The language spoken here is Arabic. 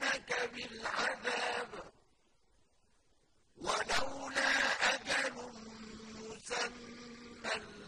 يستعجلونك بالعذاب ولولا أجل مسمى